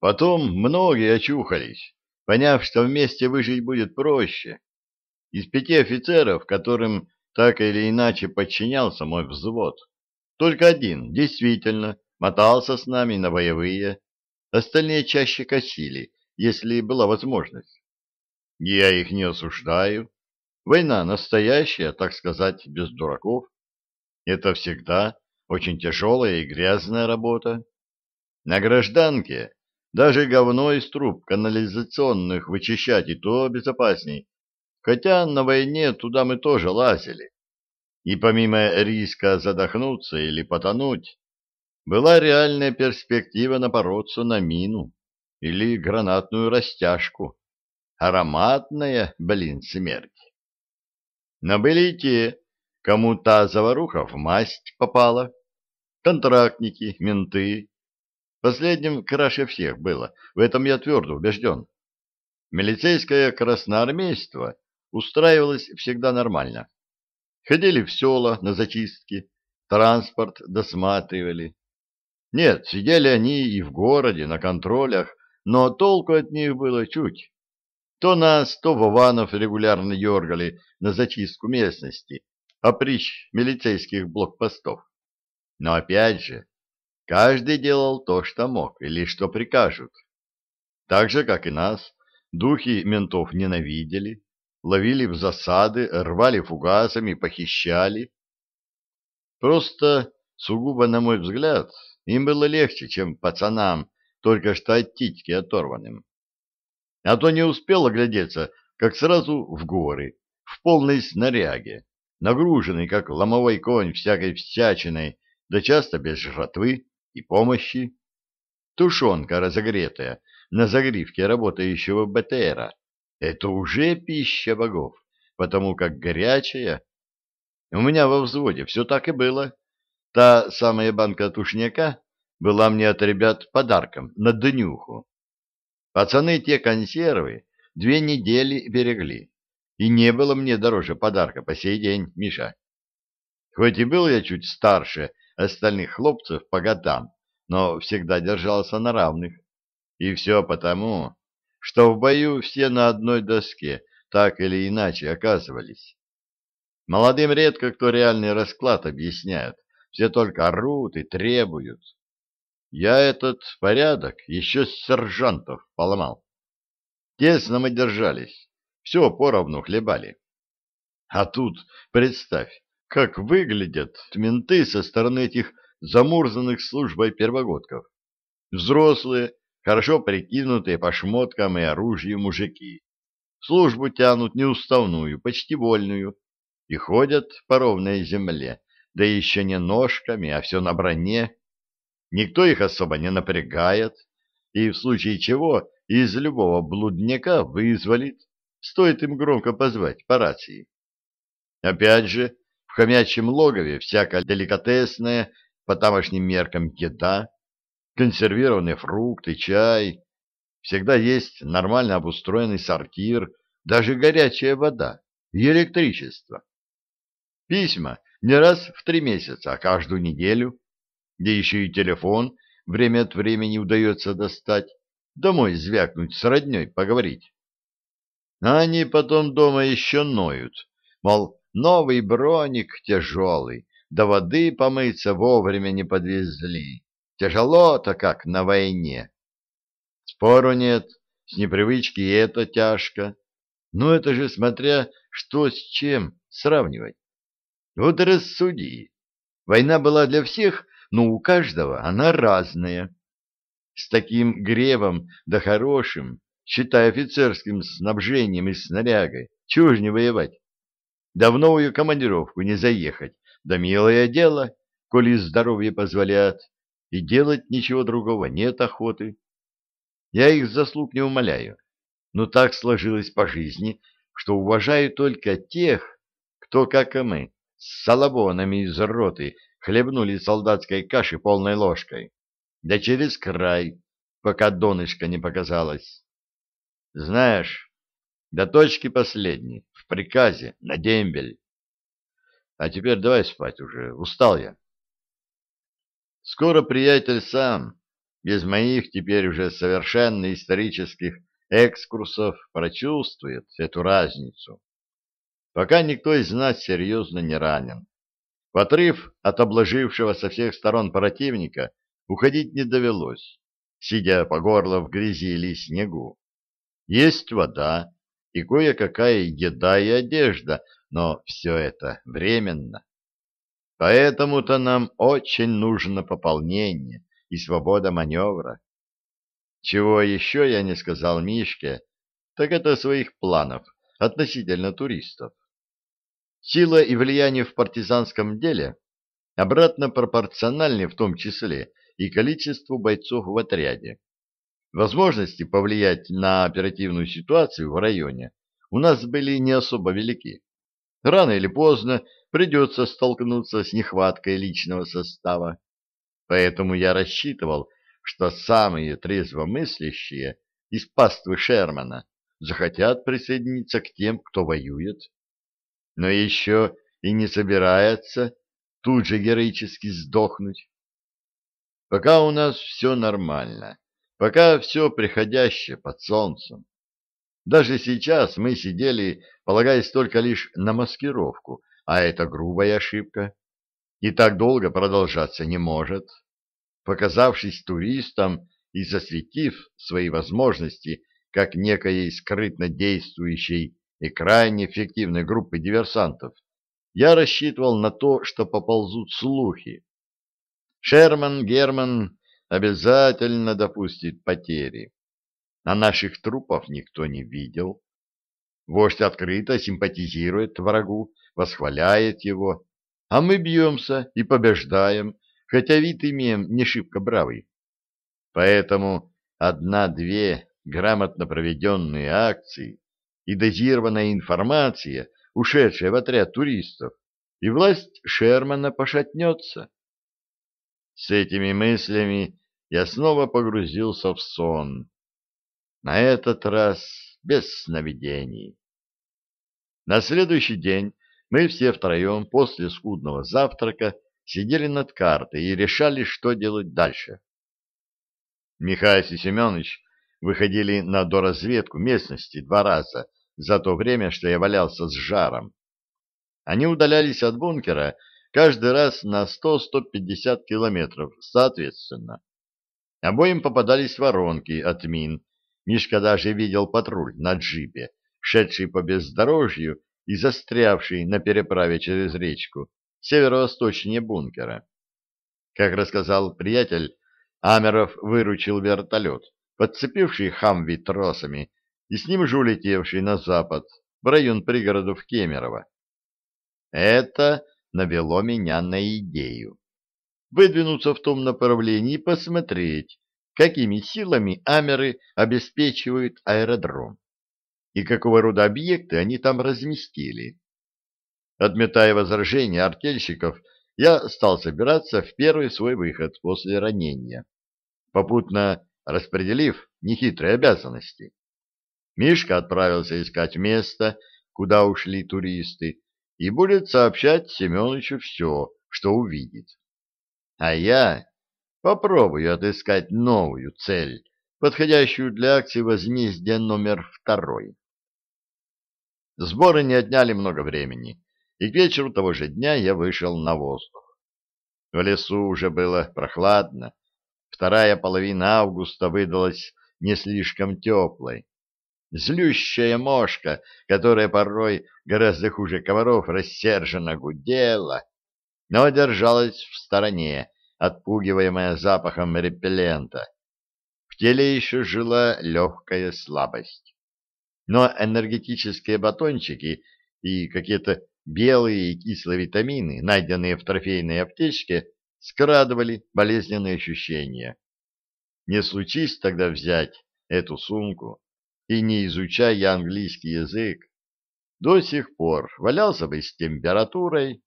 Потом многие очухались, поняв, что вместе выжить будет проще. Из пяти офицеров, которым так или иначе подчинялся мой взвод, только один действительно мотался с нами на боевые, остальные чаще косили, если была возможность. Я их не осуждаю. Война настоящая, так сказать, без дураков. Это всегда очень тяжелая и грязная работа. На гражданке даже говно из труб канализационных вычищать и то безопасней, хотя на войне туда мы тоже лазили. И помимо риска задохнуться или потонуть, была реальная перспектива напороться на мину или гранатную растяжку. Ароматная, блин, смерть. Но были и те, кому та заваруха в масть попала. Контрактники, менты. Последним краше всех было, в этом я твердо убежден. Милицейское красноармейство устраивалось всегда нормально. Ходили в села на зачистки, транспорт досматривали. Нет, сидели они и в городе, на контролях, но толку от них было чуть. То нас, то Вованов регулярно дергали на зачистку местности, опричь милицейских блокпостов. Но опять же, каждый делал то, что мог или что прикажут. Так же, как и нас, духи ментов ненавидели, ловили в засады, рвали фугасами, похищали. Просто, сугубо на мой взгляд, им было легче, чем пацанам, только что от титьки оторванным. А то не успел оглядеться, как сразу в горы, в полной снаряге, нагруженный, как ломовой конь, всякой всячиной, да часто без жратвы и помощи. Тушенка разогретая на загривке работающего БТРа — это уже пища богов, потому как горячая. У меня во взводе все так и было. Та самая банка тушняка была мне от ребят подарком на днюху. Пацаны те консервы две недели берегли, и не было мне дороже подарка по сей день, Миша. Хоть и был я чуть старше остальных хлопцев по годам, но всегда держался на равных. И все потому, что в бою все на одной доске так или иначе оказывались. Молодым редко кто реальный расклад объясняет, все только орут и требуют. Я этот порядок еще с сержантов поломал. Тесно мы держались, все поровну хлебали. А тут, представь, как выглядят менты со стороны этих замурзанных службой первогодков. Взрослые, хорошо прикинутые по шмоткам и оружию мужики. Службу тянут неуставную, почти вольную, и ходят по ровной земле, да еще не ножками, а все на броне. Никто их особо не напрягает, и в случае чего из любого блудняка вызволит, стоит им громко позвать по рации. Опять же, хомячьем логове всякая деликатесная, по тамошним меркам еда, консервированные фрукты, чай. Всегда есть нормально обустроенный сортир, даже горячая вода и электричество. Письма не раз в три месяца, а каждую неделю, где еще и телефон время от времени удается достать, домой звякнуть с родней поговорить. А они потом дома еще ноют, мол, новый броник тяжелый, до воды помыться вовремя не подвезли. Тяжело-то как на войне. Спору нет, с непривычки и это тяжко. Но это же смотря что с чем сравнивать. Вот рассуди. Война была для всех, но у каждого она разная. С таким гребом, да хорошим, считай офицерским снабжением и снарягой, чего ж не воевать? Давно ее командировку не заехать, да милое дело, коли здоровье позволяет, и делать ничего другого нет охоты. Я их заслуг не умоляю, но так сложилось по жизни, что уважаю только тех, кто, как и мы, с салабонами из роты хлебнули солдатской каши полной ложкой, да через край, пока донышко не показалось. Знаешь, до точки последней, в приказе, на дембель. А теперь давай спать уже, устал я. Скоро приятель сам без моих теперь уже совершенно исторических экскурсов прочувствует эту разницу. Пока никто из нас серьезно не ранен. В отрыв от обложившего со всех сторон противника уходить не довелось, сидя по горло в грязи или снегу. Есть вода и кое-какая еда и одежда, но все это временно. Поэтому-то нам очень нужно пополнение и свобода маневра. Чего еще я не сказал Мишке, так это своих планов относительно туристов. Сила и влияние в партизанском деле обратно пропорциональны в том числе и количеству бойцов в отряде. Возможности повлиять на оперативную ситуацию в районе у нас были не особо велики. Рано или поздно придется столкнуться с нехваткой личного состава. Поэтому я рассчитывал, что самые трезвомыслящие из паствы Шермана захотят присоединиться к тем, кто воюет, но еще и не собирается тут же героически сдохнуть. Пока у нас все нормально, пока все приходящее под солнцем. Даже сейчас мы сидели, полагаясь только лишь на маскировку, а это грубая ошибка. И так долго продолжаться не может. Показавшись туристам и засветив свои возможности как некой скрытно действующей и крайне эффективной группы диверсантов, я рассчитывал на то, что поползут слухи. Шерман Герман обязательно допустит потери. А наших трупов никто не видел. Вождь открыто симпатизирует врагу, восхваляет его, а мы бьемся и побеждаем, хотя вид имеем не шибко бравый. Поэтому одна-две грамотно проведенные акции и дозированная информация, ушедшая в отряд туристов, и власть Шермана пошатнется. С этими мыслями я снова погрузился в сон. На этот раз без сновидений. На следующий день мы все втроем после скудного завтрака сидели над картой и решали, что делать дальше. Михаил и Семенович выходили на доразведку местности два раза за то время, что я валялся с жаром. Они удалялись от бункера каждый раз на 100-150 километров, соответственно. Обоим попадались воронки от мин. Мишка даже видел патруль на джипе, шедший по бездорожью и застрявший на переправе через речку, северо-восточнее бункера. Как рассказал приятель, Амеров выручил вертолет, подцепивший хамви тросами, и с ним же улетевший на запад, в район пригородов Кемерово. Это навело меня на идею. Выдвинуться в том направлении и посмотреть, какими силами амеры обеспечивают аэродром и какого рода объекты они там разместили. Отметая возражения артельщиков, я стал собираться в первый свой выход после ранения, попутно распределив нехитрые обязанности. Мишка отправился искать место, куда ушли туристы, и будет сообщать Семеновичу все, что увидит. А я попробую отыскать новую цель, подходящую для акции возмездия номер второй. Сборы не отняли много времени, и к вечеру того же дня я вышел на воздух. В лесу уже было прохладно, вторая половина августа выдалась не слишком теплой. Злющая мошка, которая порой гораздо хуже комаров рассерженно гудела, но держалась в стороне, отпугиваемая запахом репеллента. В теле еще жила легкая слабость. Но энергетические батончики и какие-то белые и кислые витамины, найденные в трофейной аптечке, скрадывали болезненные ощущения. Не случись тогда взять эту сумку и не изучая английский язык, до сих пор валялся бы с температурой,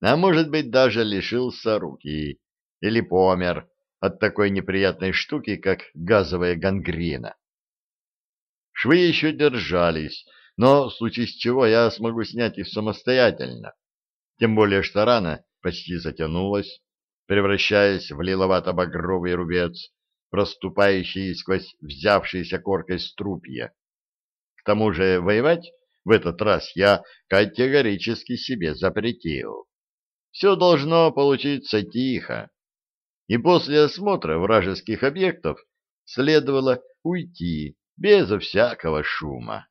а может быть даже лишился руки или помер от такой неприятной штуки, как газовая гангрена. Швы еще держались, но в случае с чего я смогу снять их самостоятельно, тем более что рана почти затянулась, превращаясь в лиловато-багровый рубец, проступающие сквозь взявшиеся коркой струпья. К тому же воевать в этот раз я категорически себе запретил. Все должно получиться тихо. И после осмотра вражеских объектов следовало уйти безо всякого шума.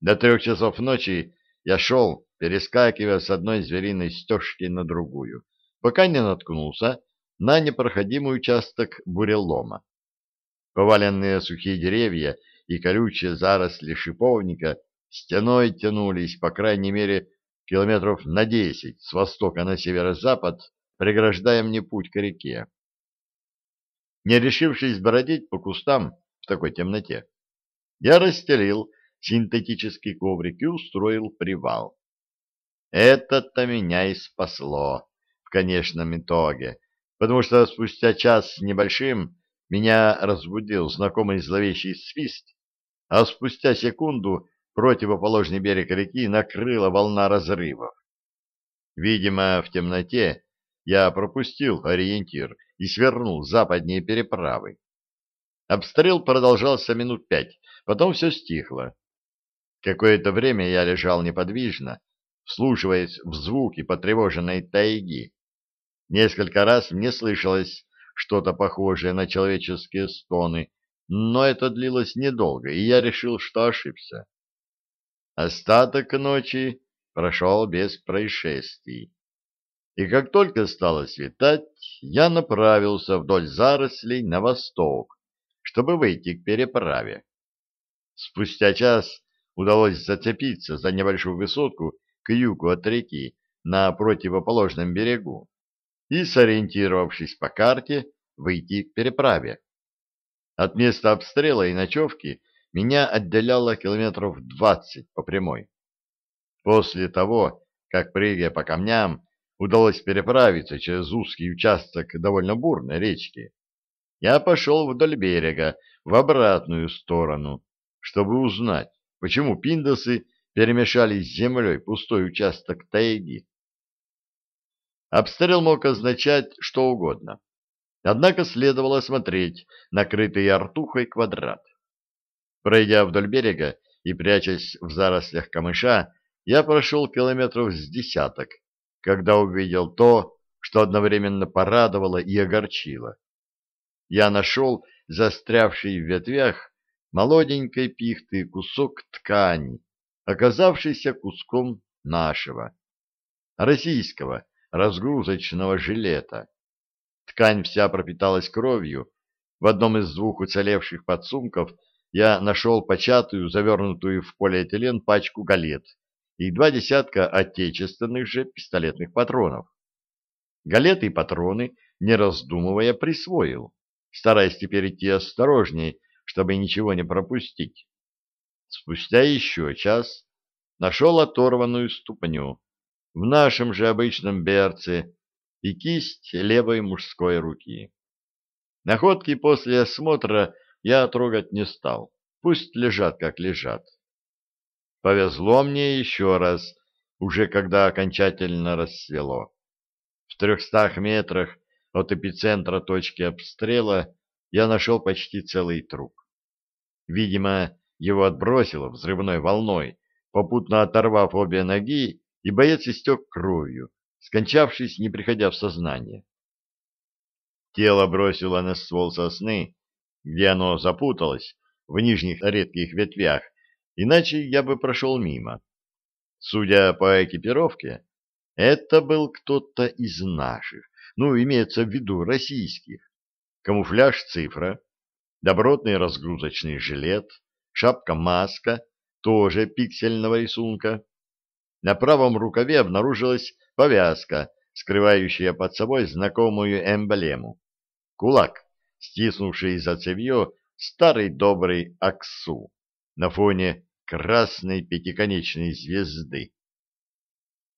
До трех часов ночи я шел, перескакивая с одной звериной стежки на другую, пока не наткнулся на непроходимый участок бурелома. Поваленные сухие деревья и колючие заросли шиповника стеной тянулись, по крайней мере, километров на десять с востока на северо-запад, преграждая мне путь к реке. Не решившись бродить по кустам в такой темноте, я расстелил синтетический коврик и устроил привал. Это-то меня и спасло в конечном итоге, потому что спустя час с небольшим меня разбудил знакомый зловещий свист, а спустя секунду противоположный берег реки накрыла волна разрывов. Видимо, в темноте я пропустил ориентир и свернул западнее переправы. Обстрел продолжался минут пять, потом все стихло. Какое-то время я лежал неподвижно, вслушиваясь в звуки потревоженной тайги. Несколько раз мне слышалось что-то похожее на человеческие стоны, но это длилось недолго, и я решил, что ошибся. Остаток ночи прошел без происшествий. И как только стало светать, я направился вдоль зарослей на восток, чтобы выйти к переправе. Спустя час удалось зацепиться за небольшую высотку к югу от реки на противоположном берегу и, сориентировавшись по карте, выйти к переправе. От места обстрела и ночевки меня отделяло километров двадцать по прямой. После того, как, прыгая по камням, удалось переправиться через узкий участок довольно бурной речки, я пошел вдоль берега в обратную сторону, чтобы узнать, почему пиндосы перемешали с землей пустой участок тайги. Обстрел мог означать что угодно. Однако следовало смотреть накрытый артухой квадрат. Пройдя вдоль берега и прячась в зарослях камыша, я прошел километров с десяток, когда увидел то, что одновременно порадовало и огорчило. Я нашел застрявший в ветвях молоденькой пихты кусок ткани, оказавшийся куском нашего, российского разгрузочного жилета. Ткань вся пропиталась кровью. В одном из двух уцелевших подсумков я нашел початую, завернутую в полиэтилен пачку галет и два десятка отечественных же пистолетных патронов. Галеты и патроны, не раздумывая, присвоил, стараясь теперь идти осторожнее, чтобы ничего не пропустить. Спустя еще час нашел оторванную ступню в нашем же обычном берце и кисть левой мужской руки. Находки после осмотра я трогать не стал. Пусть лежат, как лежат. Повезло мне еще раз, уже когда окончательно рассвело. В трехстах метрах от эпицентра точки обстрела я нашел почти целый труп. Видимо, его отбросило взрывной волной, попутно оторвав обе ноги, и боец истек кровью, скончавшись, не приходя в сознание. Тело бросило на ствол сосны, где оно запуталось в нижних редких ветвях, иначе я бы прошел мимо. Судя по экипировке, это был кто-то из наших, ну, имеется в виду российских. Камуфляж цифра, добротный разгрузочный жилет, шапка-маска, тоже пиксельного рисунка. На правом рукаве обнаружилась повязка, скрывающая под собой знакомую эмблему. Кулак стиснувший за цевье старый добрый Аксу на фоне красной пятиконечной звезды.